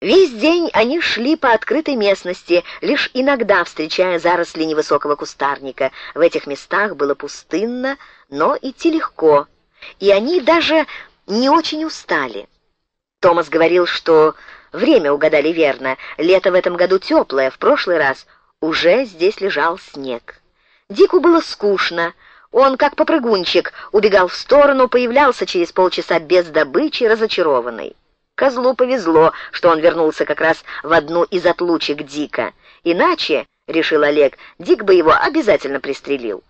Весь день они шли по открытой местности, лишь иногда встречая заросли невысокого кустарника. В этих местах было пустынно, но идти легко, и они даже не очень устали. Томас говорил, что время угадали верно. Лето в этом году теплое, в прошлый раз уже здесь лежал снег. Дику было скучно. Он, как попрыгунчик, убегал в сторону, появлялся через полчаса без добычи, разочарованный. Козлу повезло, что он вернулся как раз в одну из отлучек Дика. Иначе, — решил Олег, — Дик бы его обязательно пристрелил.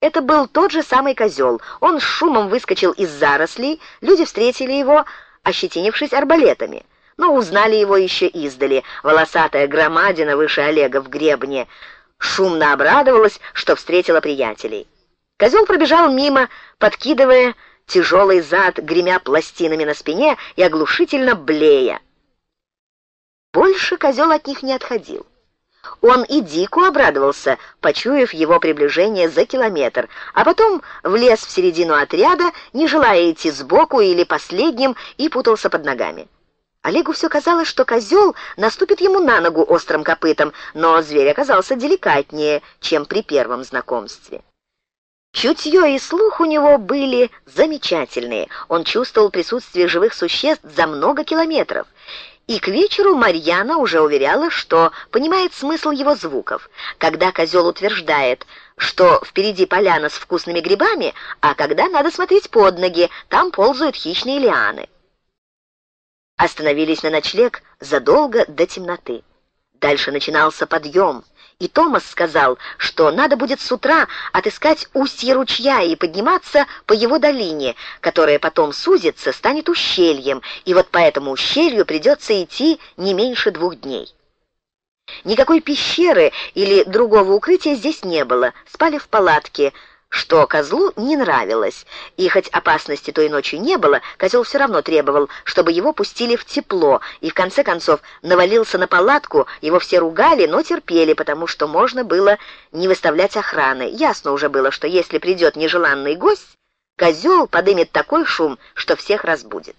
Это был тот же самый козел. Он с шумом выскочил из зарослей, люди встретили его, ощетинившись арбалетами. Но узнали его еще издали. Волосатая громадина выше Олега в гребне. Шумно обрадовалась, что встретила приятелей. Козел пробежал мимо, подкидывая тяжелый зад, гремя пластинами на спине и оглушительно блея. Больше козел от них не отходил. Он и Дику обрадовался, почуяв его приближение за километр, а потом влез в середину отряда, не желая идти сбоку или последним, и путался под ногами. Олегу все казалось, что козел наступит ему на ногу острым копытом, но зверь оказался деликатнее, чем при первом знакомстве. Чутье и слух у него были замечательные. Он чувствовал присутствие живых существ за много километров. И к вечеру Марьяна уже уверяла, что понимает смысл его звуков. Когда козел утверждает, что впереди поляна с вкусными грибами, а когда надо смотреть под ноги, там ползают хищные лианы. Остановились на ночлег задолго до темноты. Дальше начинался подъем и Томас сказал, что надо будет с утра отыскать устье ручья и подниматься по его долине, которая потом сузится, станет ущельем, и вот по этому ущелью придется идти не меньше двух дней. Никакой пещеры или другого укрытия здесь не было, спали в палатке, что козлу не нравилось, и хоть опасности той ночью не было, козел все равно требовал, чтобы его пустили в тепло, и в конце концов навалился на палатку, его все ругали, но терпели, потому что можно было не выставлять охраны. Ясно уже было, что если придет нежеланный гость, козел подымет такой шум, что всех разбудит.